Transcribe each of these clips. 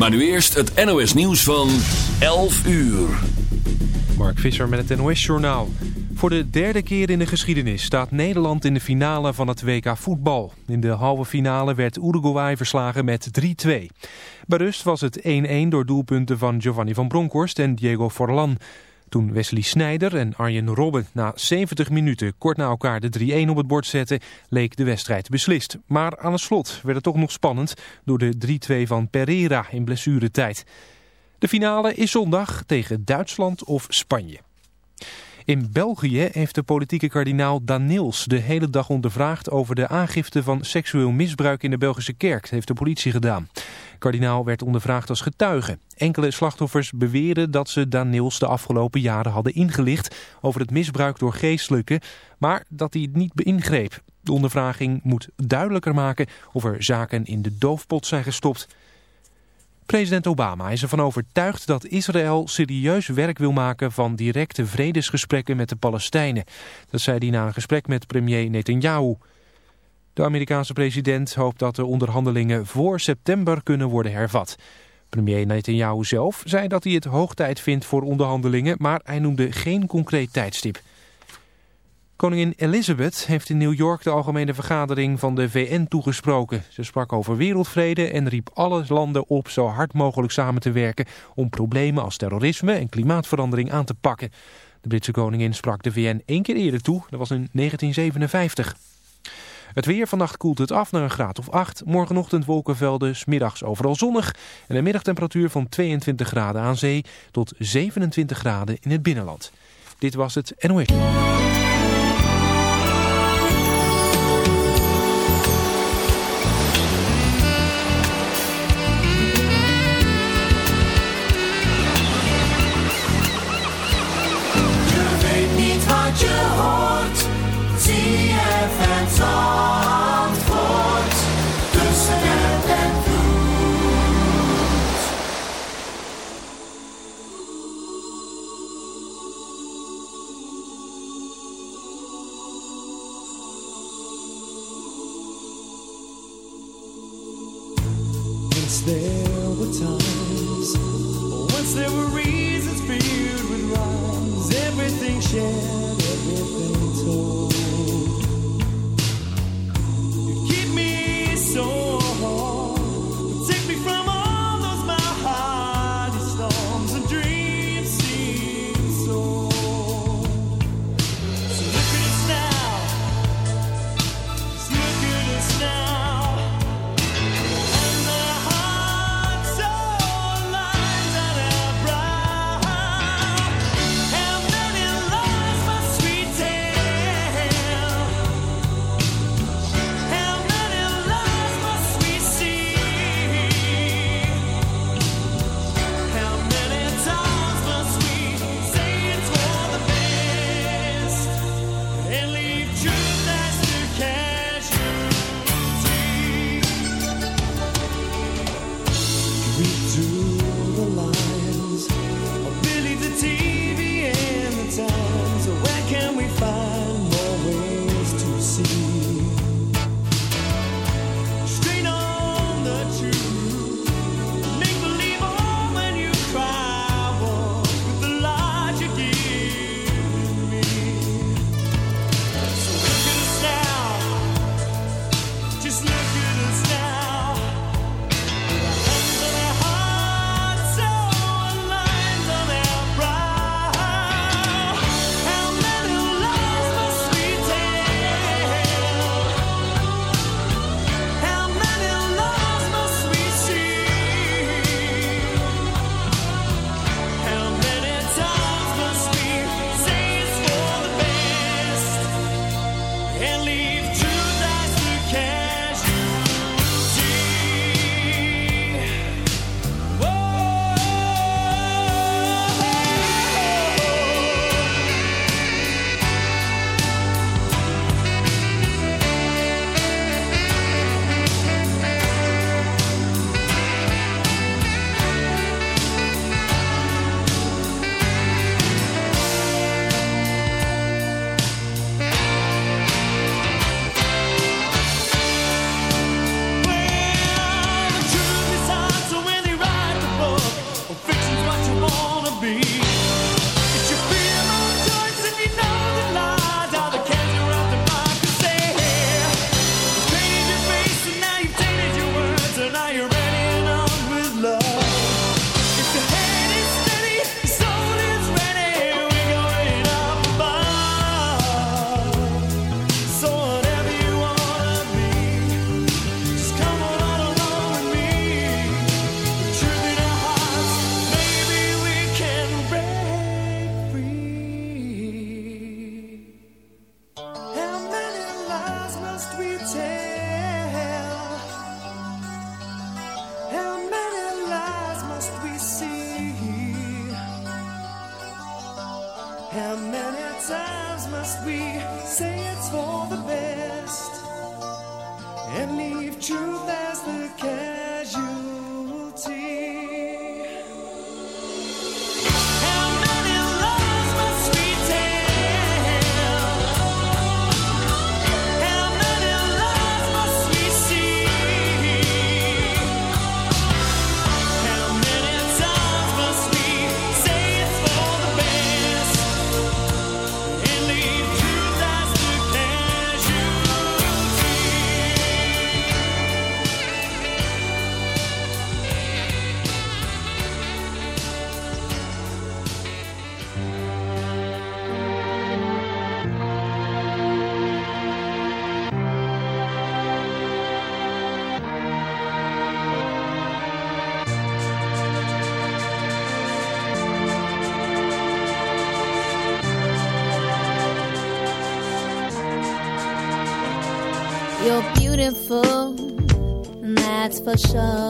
Maar nu eerst het NOS nieuws van 11 uur. Mark Visser met het NOS Journaal. Voor de derde keer in de geschiedenis staat Nederland in de finale van het WK voetbal. In de halve finale werd Uruguay verslagen met 3-2. Bij rust was het 1-1 door doelpunten van Giovanni van Bronckhorst en Diego Forlan. Toen Wesley Sneijder en Arjen Robben na 70 minuten kort na elkaar de 3-1 op het bord zetten, leek de wedstrijd beslist. Maar aan het slot werd het toch nog spannend door de 3-2 van Pereira in blessuretijd. De finale is zondag tegen Duitsland of Spanje. In België heeft de politieke kardinaal Daniels de hele dag ondervraagd over de aangifte van seksueel misbruik in de Belgische kerk, heeft de politie gedaan. Kardinaal werd ondervraagd als getuige. Enkele slachtoffers beweren dat ze Daniels de afgelopen jaren hadden ingelicht over het misbruik door geestelijken, maar dat hij het niet beingreep. De ondervraging moet duidelijker maken of er zaken in de doofpot zijn gestopt. President Obama is ervan overtuigd dat Israël serieus werk wil maken van directe vredesgesprekken met de Palestijnen. Dat zei hij na een gesprek met premier Netanyahu. De Amerikaanse president hoopt dat de onderhandelingen voor september kunnen worden hervat. Premier Netanyahu zelf zei dat hij het hoog tijd vindt voor onderhandelingen, maar hij noemde geen concreet tijdstip. Koningin Elizabeth heeft in New York de algemene vergadering van de VN toegesproken. Ze sprak over wereldvrede en riep alle landen op zo hard mogelijk samen te werken om problemen als terrorisme en klimaatverandering aan te pakken. De Britse koningin sprak de VN één keer eerder toe, dat was in 1957. Het weer vannacht koelt het af naar een graad of 8. Morgenochtend wolkenvelden, smiddags overal zonnig. En een middagtemperatuur van 22 graden aan zee tot 27 graden in het binnenland. Dit was het NOS. How many lives must we take? show.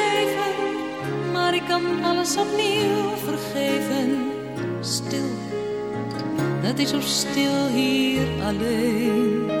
ik kan alles opnieuw vergeven, stil. Het is zo stil hier alleen.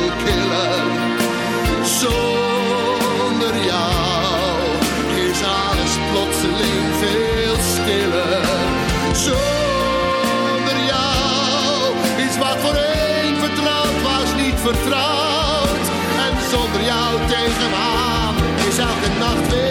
de nacht weer.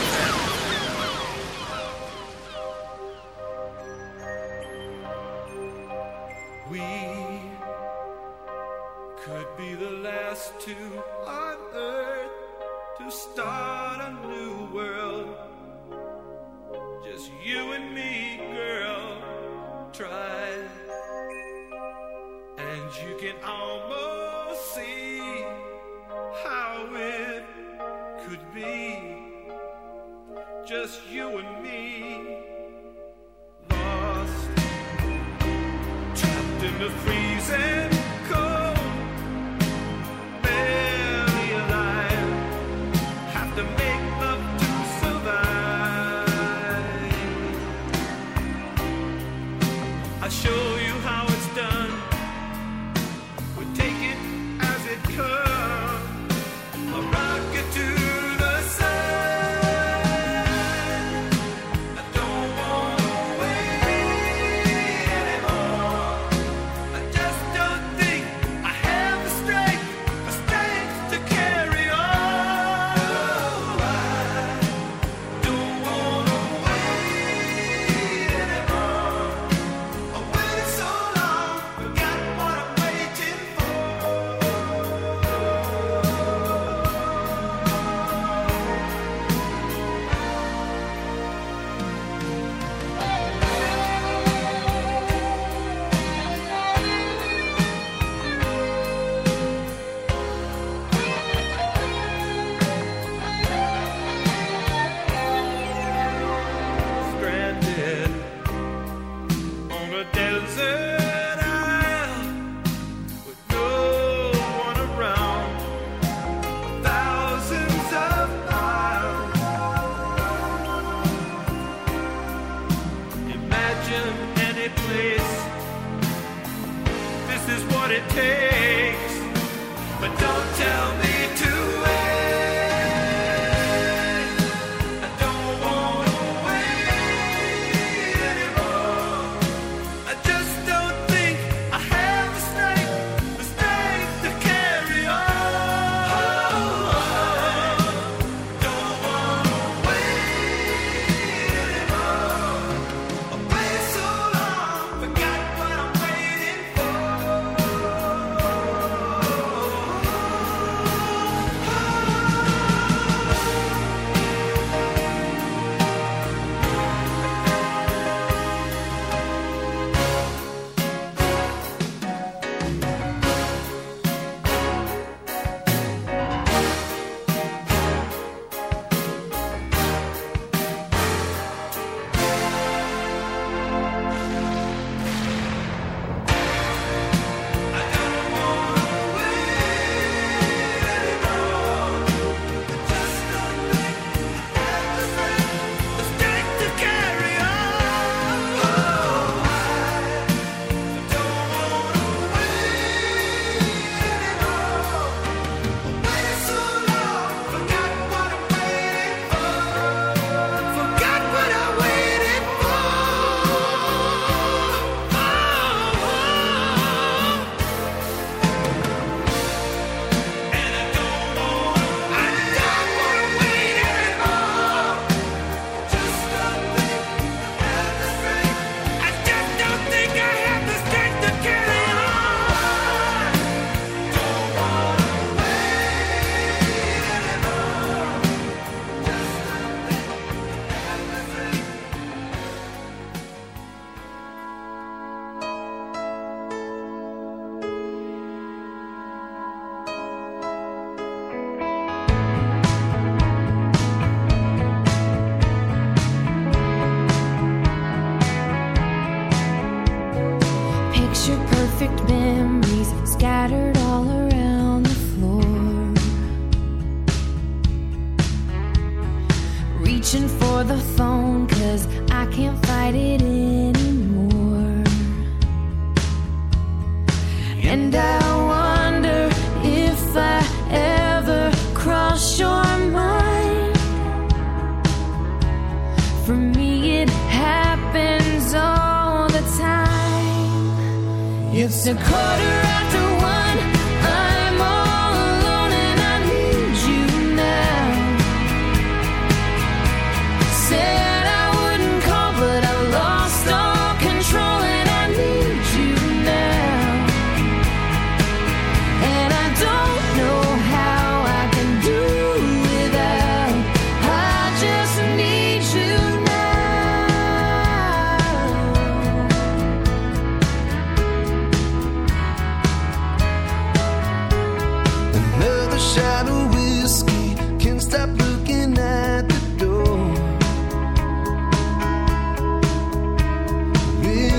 A desert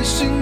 心